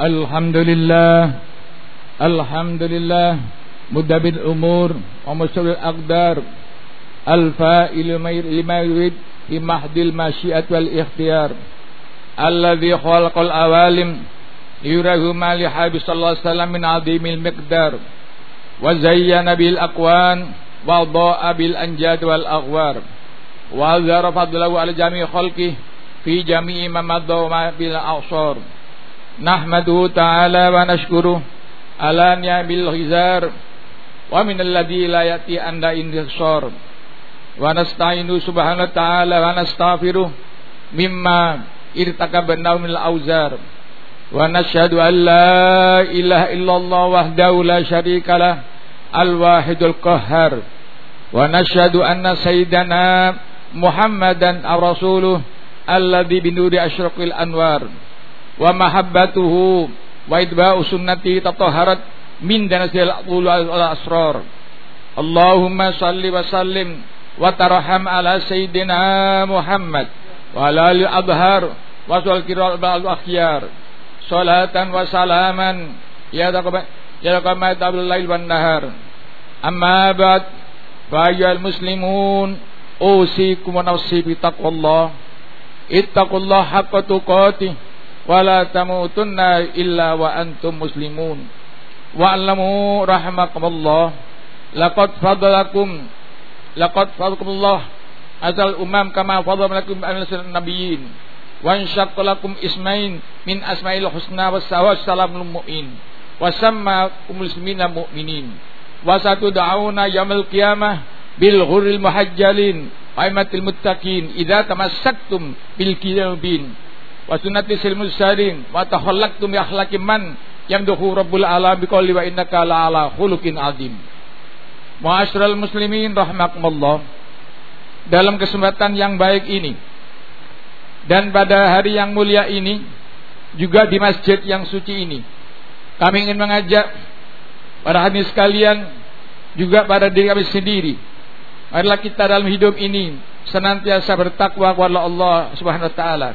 الحمد لله الحمد لله مدبر الأمور ومسر الأقدار الفائل لما يريد في محض المشيئة والاختيار الذي خلق الأوالم ليره ما لحبيب صلى الله عليه وسلم من عظيم المقدار وزين بالأكوان وضاء بالأنجاد والأغوار وأظهر فضله على جميع خلقه في جميع ما مضى بالأعصار نحمده تعالى ونشكره على نعم الغزار ومن الذي لا يأتي عند انتصار ونستعين سبحانه وتعالى ونستغفره مما ارتكبناه من الأوزار ونشهد أن لا إله إلا الله وحده لا شريك له الواحد القهار ونشهد أن سيدنا محمدا رسوله الذي بنور أشرق الأنوار wa mahabbatuhu. Wa itba'u sunnati tatoharat min danasil asrar. Allahumma salli wa sallim wa tarham ala sayyidina Muhammad wa ala al abhar wa sul kiral al akhyar. Salatan wa salaman. Ya taqabbal ya taqabbal lail wan nahar. Amma ba'd. Fa ayyuhal muslimun usikum wa nafsi bi taqwallah. Ittaqullaha haqqa tuqatih. ولا تموتن إلا وأنتم مسلمون. واعلموا رحمكم الله. لقد فضلكم. لقد فضلكم الله. أزل الأمم كما فضل لكم النبيين. وانشق لكم اسمين من أسماء الحسنى والسلام المؤمن وسماكم المسلمين مؤمنين. وستدعون يوم القيامة بالغر المحجلين. قائمة المتقين. إذا تمسكتم بالكتاب wa sunnati sil mursalin. Wa tahallaktum bi akhlaqi man yamduhu rabbul alam biqouli wa innaka la ala khuluqin azim. Ma'asyiral muslimin rahimakumullah. Dalam kesempatan yang baik ini dan pada hari yang mulia ini juga di masjid yang suci ini kami ingin mengajak para hadis sekalian juga pada diri kami sendiri. Adalah kita dalam hidup ini senantiasa bertakwa kepada Allah Subhanahu wa taala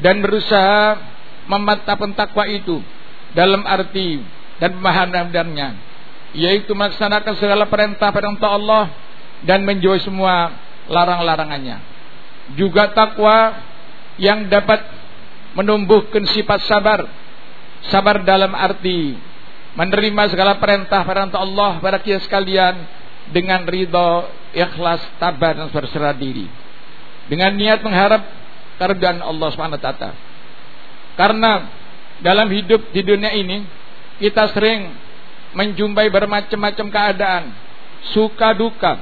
dan berusaha memantapkan takwa itu dalam arti dan pemahamannya yaitu melaksanakan segala perintah-perintah Allah dan menjauhi semua larang-larangannya. Juga takwa yang dapat menumbuhkan sifat sabar sabar dalam arti menerima segala perintah-perintah Allah pada kita sekalian dengan ridho ikhlas tabar dan berserah diri. Dengan niat mengharap keridhaan Allah Subhanahu taala. Karena dalam hidup di dunia ini kita sering menjumpai bermacam-macam keadaan, suka duka,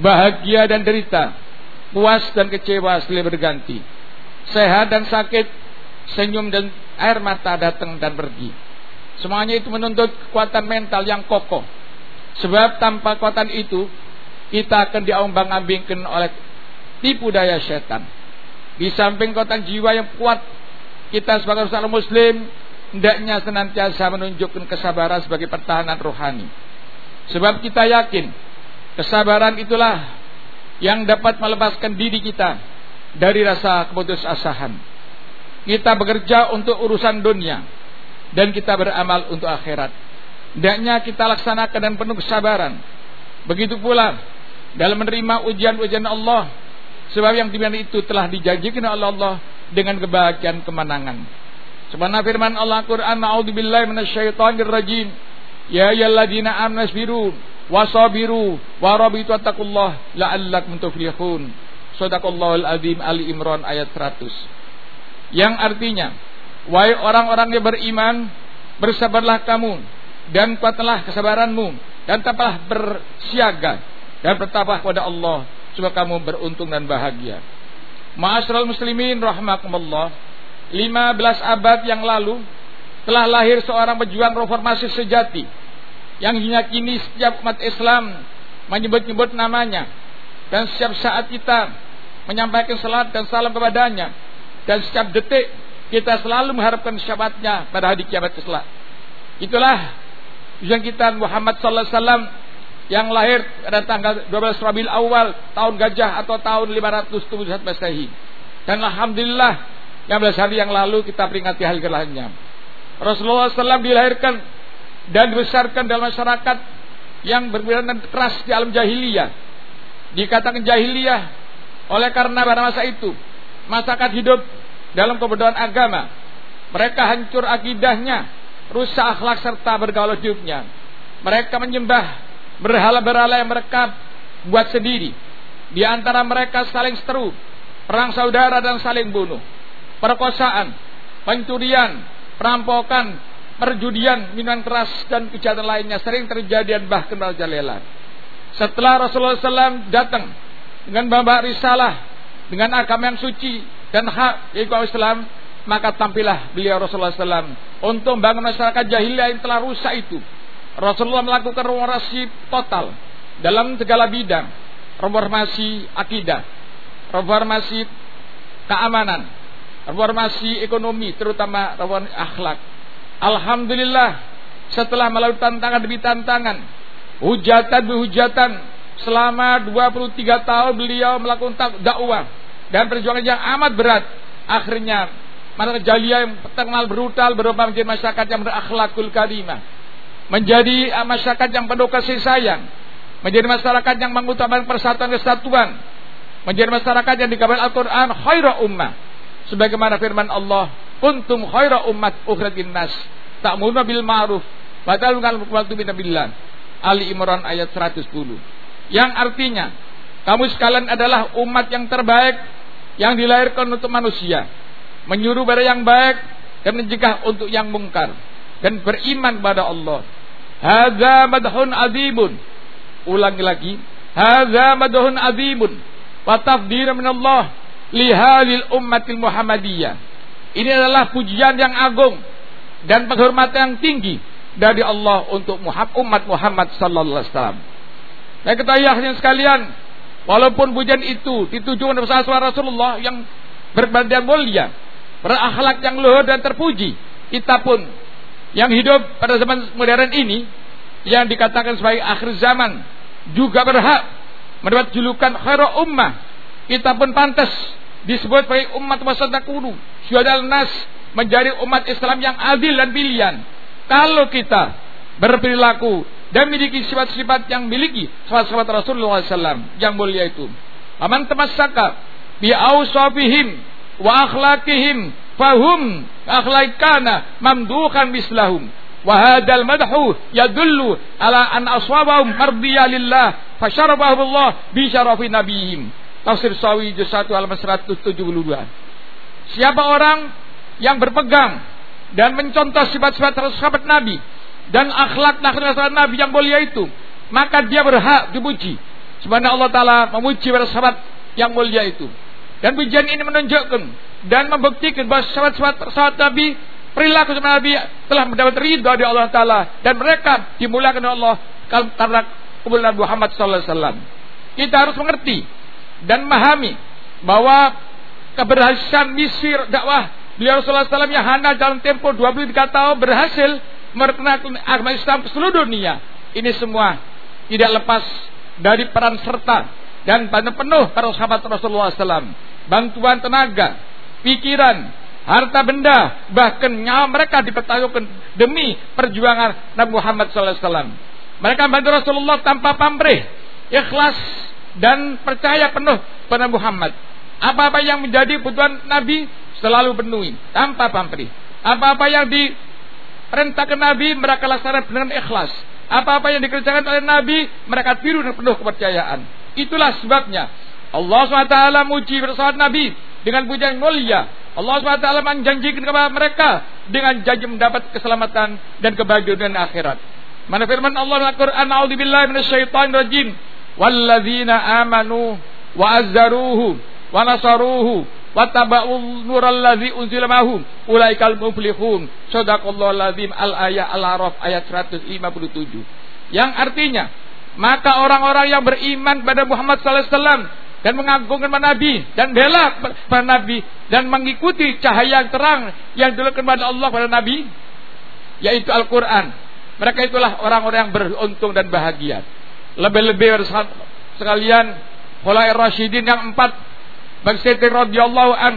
bahagia dan derita, puas dan kecewa silih berganti, sehat dan sakit, senyum dan air mata datang dan pergi. Semuanya itu menuntut kekuatan mental yang kokoh. Sebab tanpa kekuatan itu kita akan diombang-ambingkan oleh tipu daya setan. Di samping kekuatan jiwa yang kuat, kita sebagai seorang muslim hendaknya senantiasa menunjukkan kesabaran sebagai pertahanan rohani. Sebab kita yakin kesabaran itulah yang dapat melepaskan diri kita dari rasa keputusasahan. Kita bekerja untuk urusan dunia dan kita beramal untuk akhirat. Hendaknya kita laksanakan dan penuh kesabaran. Begitu pula dalam menerima ujian-ujian Allah Sebab yang di mana itu telah dijanjikan oleh Allah dengan kebahagiaan kemenangan. Sebagaimana firman Allah Quran, "A'udzubillahi minasyaitonir rajim." Ya ayyuhalladzina amanu sabiru wasabiru warabitu taqullah la'allakum tuflihun. Shadaqallahul azim Ali Imran ayat 100. Yang artinya, wahai orang-orang yang beriman, bersabarlah kamu dan kuatlah kesabaranmu dan tetaplah bersiaga dan bertabah kepada Allah supaya kamu beruntung dan bahagia. Ma'asyiral muslimin rahimakumullah. 15 abad yang lalu telah lahir seorang pejuang reformasi sejati yang hingga kini setiap umat Islam menyebut-nyebut namanya dan setiap saat kita menyampaikan salat dan salam kepadanya dan setiap detik kita selalu mengharapkan syafaatnya pada hari kiamat kelak. Itulah yang kita Muhammad sallallahu alaihi wasallam yang lahir pada tanggal 12 Rabiul Awal tahun gajah atau tahun 571 Masehi. Dan alhamdulillah 15 hari yang lalu kita peringati hari kelahirannya. Rasulullah SAW dilahirkan dan dibesarkan dalam masyarakat yang berbeda keras di alam jahiliyah. Dikatakan jahiliyah oleh karena pada masa itu masyarakat hidup dalam kebodohan agama. Mereka hancur akidahnya, rusak akhlak serta bergaul hidupnya. Mereka menyembah berhala-berhala yang mereka buat sendiri. Di antara mereka saling seteru, perang saudara dan saling bunuh, perkosaan, pencurian, perampokan, perjudian, minuman keras dan kejahatan lainnya sering terjadi dan bahkan merajalela. Setelah Rasulullah SAW datang dengan bawa risalah, dengan agama yang suci dan hak yaitu Islam, maka tampillah beliau Rasulullah SAW untuk membangun masyarakat jahiliyah yang telah rusak itu. Rasulullah melakukan reformasi total dalam segala bidang, reformasi akidah, reformasi keamanan, reformasi ekonomi, terutama reformasi akhlak. Alhamdulillah setelah melalui tantangan demi tantangan, hujatan demi hujatan, selama 23 tahun beliau melakukan dakwah dan perjuangan yang amat berat. Akhirnya mana jaliah yang terkenal brutal berubah menjadi masyarakat yang berakhlakul karimah menjadi masyarakat yang penuh kasih sayang, menjadi masyarakat yang mengutamakan persatuan kesatuan, menjadi masyarakat yang dikabar Al-Quran khaira ummah. Sebagaimana firman Allah, kuntum khaira ummat ukhratin nas, ta'muruna bil ma'ruf wa ta'aluna billah. Ali Imran ayat 110. Yang artinya, kamu sekalian adalah umat yang terbaik yang dilahirkan untuk manusia, menyuruh pada yang baik dan mencegah untuk yang mungkar dan beriman kepada Allah Hadza madhun azimun. Ulangi lagi. Hadza madhun azimun. Wa tafdhir min Allah ummatil Muhammadiyah. Ini adalah pujian yang agung dan penghormatan yang tinggi dari Allah untuk umat Muhammad sallallahu alaihi wasallam. Dan ketahuilah sekalian, walaupun pujian itu ditujukan kepada Rasulullah yang berbadan mulia, berakhlak yang luhur dan terpuji, kita pun yang hidup pada zaman modern ini yang dikatakan sebagai akhir zaman juga berhak mendapat julukan khairu ummah. Kita pun pantas disebut sebagai umat wasatakunu. Syuhadal nas menjadi umat Islam yang adil dan pilihan. Kalau kita berperilaku dan memiliki sifat-sifat yang miliki sifat-sifat Rasulullah SAW yang mulia itu. Aman temassaka bi awsafihim wa akhlaqihim fahum akhlaikana mamdukan mislahum. Wa hadzal madhu yadullu ala an aswabahum mardiya lillah fasyarabahum Allah bi syarafi nabiyhim tafsir sawi juz 1 halaman 172 siapa orang yang berpegang dan mencontoh sifat-sifat sahabat Nabi dan akhlak akhlak Nabi yang mulia itu maka dia berhak dipuji. Sebenarnya Allah taala memuji para sahabat yang mulia itu. Dan pujian ini menunjukkan dan membuktikan bahwa sahabat-sahabat Nabi perilaku sahabat Nabi telah mendapat ridha dari Allah Taala dan mereka dimulakan oleh Allah karena kemuliaan Muhammad Sallallahu Alaihi Wasallam. Kita harus mengerti dan memahami bahwa keberhasilan misir dakwah beliau Rasulullah SAW yang hanya dalam tempo 23 tahun berhasil memperkenalkan agama Islam ke seluruh dunia. Ini semua tidak lepas dari peran serta dan bantu penuh para sahabat Rasulullah SAW. Bantuan tenaga, pikiran, harta benda, bahkan nyawa mereka dipertaruhkan demi perjuangan Nabi Muhammad SAW. Mereka bantu Rasulullah tanpa pamrih, ikhlas dan percaya penuh pada Muhammad. Apa-apa yang menjadi kebutuhan Nabi selalu penuhi tanpa pamrih. Apa-apa yang diperintahkan Nabi mereka laksanakan dengan ikhlas. Apa-apa yang dikerjakan oleh Nabi mereka tiru dengan penuh kepercayaan. Itulah sebabnya Allah SWT muji bersama Nabi dengan pujian mulia. Allah SWT menjanjikan kepada mereka dengan janji mendapat keselamatan dan kebahagiaan akhirat. Mana firman Allah dalam Quran, "A'udzubillahi minasyaitonir rajim. Walladzina amanu wa azzaruhu wa nasaruhu wa taba'u nural ladzi unzila mahum ulaikal muflihun." Shadaqallahul azim Al-Ayat Al-Araf ayat 157. Yang artinya maka orang-orang yang beriman pada Muhammad sallallahu alaihi wasallam dan mengagungkan para nabi dan bela para nabi dan mengikuti cahaya yang terang yang dilakukan kepada Allah pada nabi yaitu Al-Qur'an. Mereka itulah orang-orang yang beruntung dan bahagia. Lebih-lebih sekalian Khulafair Rasyidin yang empat bagi Sayyidina radhiyallahu an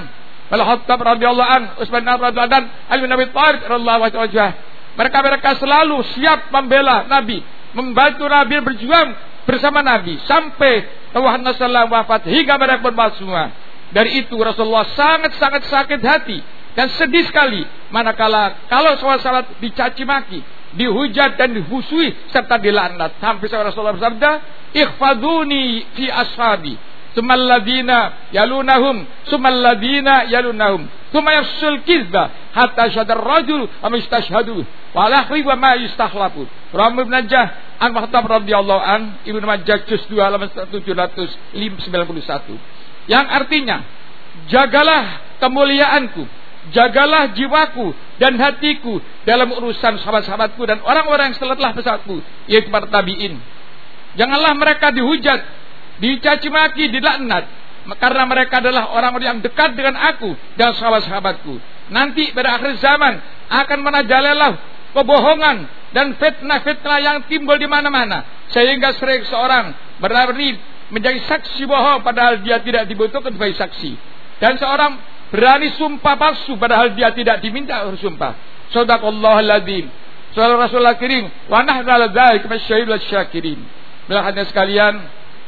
Al-Khattab radhiyallahu an, Utsman radhiyallahu an, Ali bin Abi Thalib radhiyallahu anhu. Mereka-mereka selalu siap membela Nabi, membantu Nabi berjuang bersama Nabi sampai Tuhan Rasulullah wafat hingga mereka semua. Dari itu Rasulullah sangat-sangat sakit hati dan sedih sekali manakala kalau sahabat dicaci maki, dihujat dan dihusui serta dilaknat. Sampai Rasulullah bersabda, "Ikhfaduni fi ashabi." Sumal ladina yalunahum, sumal ladina yalunahum. Thumma yafsul kizba hatta syadar rajul wa mistashhadu wa lahwi wa ma yustahlafu. Ramu Ibn Najah an Mahtab radhiyallahu an Ibnu Majah juz 2 halaman 791. Yang artinya jagalah kemuliaanku, jagalah jiwaku dan hatiku dalam urusan sahabat-sahabatku dan orang-orang yang setelah pesatku yaitu para tabiin. Janganlah mereka dihujat, dicaci maki, dilaknat. Karena mereka adalah orang-orang yang dekat dengan aku dan sahabat-sahabatku. Nanti pada akhir zaman akan menajalelah kebohongan dan fitnah-fitnah yang timbul di mana-mana. Sehingga sering seorang berlari menjadi saksi bohong padahal dia tidak dibutuhkan sebagai saksi. Dan seorang berani sumpah palsu padahal dia tidak diminta bersumpah. Sadaqallahu aladzim Saudara Rasulullah kirim wa nahnu ala masyahidul syakirin. Bila sekalian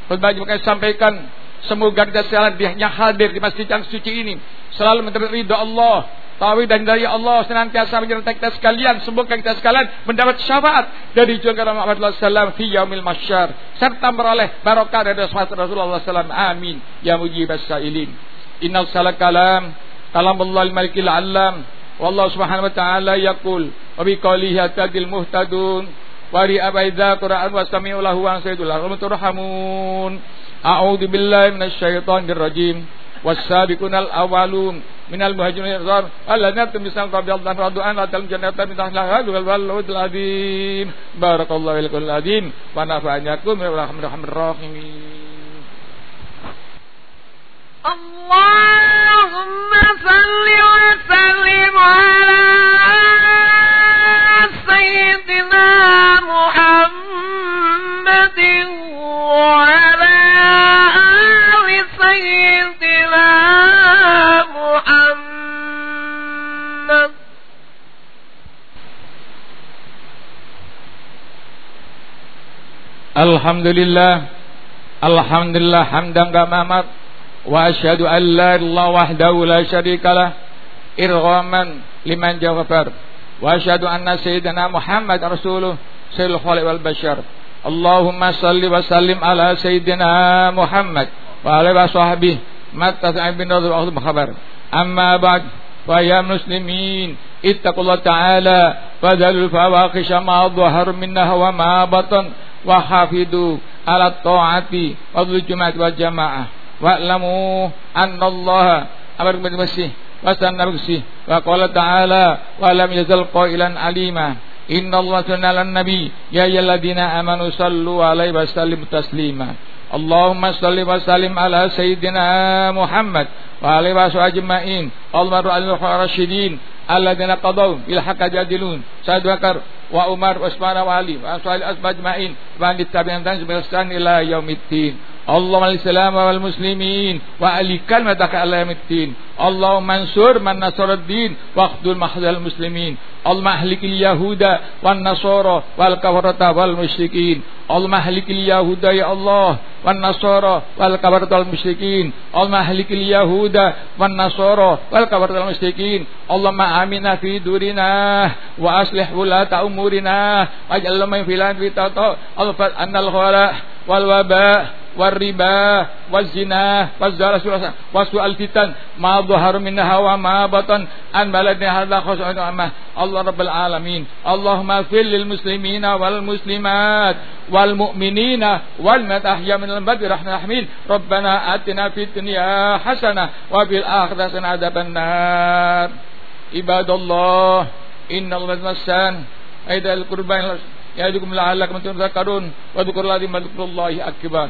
khutbah yang sampaikan Semoga kita sekalian yang hadir di masjid yang suci ini selalu mendapat ridha Allah, tahu dan dari Allah senantiasa menyertai kita sekalian. Semoga kita sekalian mendapat syafaat dari junjungan Muhammad SAW fi yaumil masyar serta meroleh barokah dari Rasulullah SAW. Amin. Ya mujibas sailin. Inna salat kalam kalam Allah al-malikil alam. Wallahu subhanahu wa ta'ala yaqul wa bi qawlihi atadil muhtadun wa ri abaidza Qur'an wa sami'u lahu wa sayyidul rahmun. A'udzu billahi minasyaitonir rajim. Was-sabiqunal awwalun minal muhajirin wal alladzina tumisal radhiyallahu radwan wa tal jannatan min tahliha wal wallahu azim. Barakallahu lakul azim wa nafa'anakum wa rahmatur rahim. Allahumma salli wa sallim ala Alhamdulillah Alhamdulillah hamdan kama amat Wa asyhadu an la ilaha wahdahu la syarikalah irghaman liman jaghfar Wa asyhadu anna sayyidina Muhammad rasuluh sayyidul khaliq wal bashar Allahumma salli wa sallim ala sayyidina Muhammad wa ala wa sahbihi matta bin radhiyallahu khabar amma ba'd wa ya muslimin ittaqullah ta'ala wa dalil fawahisha ma dhahar minna wa ma batan wa hafidu ala ta'ati wa jumat wa bil wa bil wa qala ta'ala wa lam yazal qailan alima inna Allah sunna nabi ya ayyuhalladzina amanu sallu alaihi wa sallimu taslima Allahumma salli wa sallim ala sayyidina Muhammad wa alihi wa sahbihi ajma'in Allahumma al-rasyidin alladzina qadaw bil haqqi jadilun Sayyid Bakar wa Umar wa Usman wa Ali wa salih asma ajma'in wa an tabi'in dan sebagian ila yaumiddin Allahumma al-islam wal muslimin wa ali kalmataka ala yaumiddin Allahumma ansur man nasaraddin wa akhdul mahdal muslimin Allahumma ahlikil yahuda wan nasara wal kafarata wal musyrikin Allahumma ahlikil والربا والزنا والزرع وسوء الفتن. ما ظهر منها وما بطن. أن بلدنا هذا خشوع الله رب العالمين. اللهم اغفر للمسلمين والمسلمات والمؤمنين والمات أحيا من البدر رحمة الحميد ربنا آتنا في الدنيا حسنة وفي الآخرة حسنة عذاب النار. عباد الله إن الله مسان أيضا القربان. يعدكم لعلكم تذكرون. واذكروا الله ذكر الله أكبر.